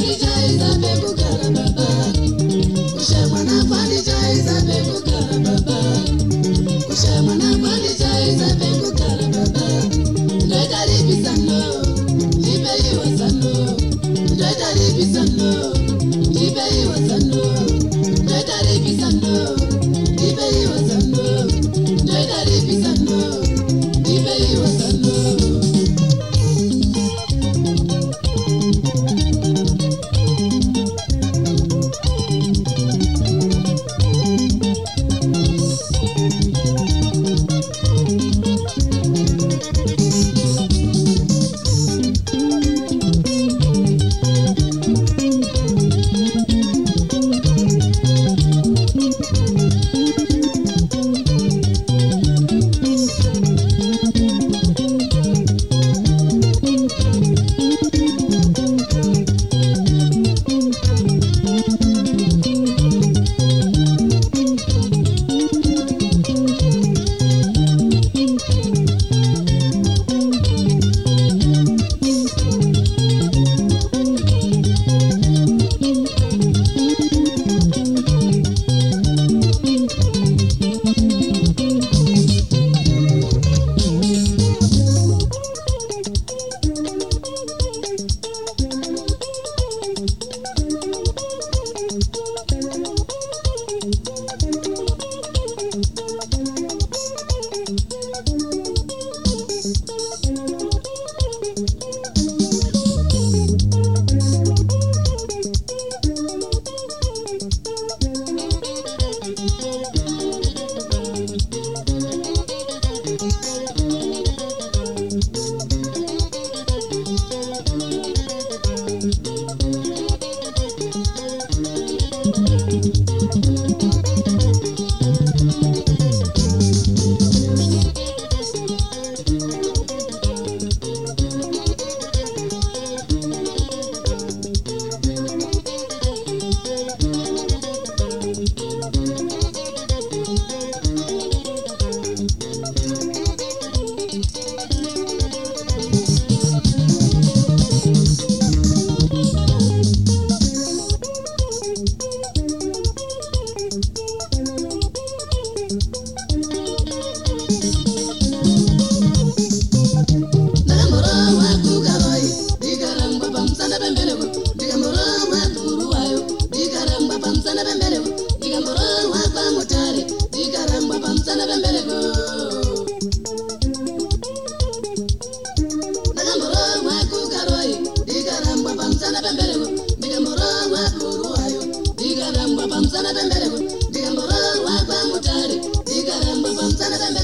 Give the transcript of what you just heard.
Everybody Dun, dun,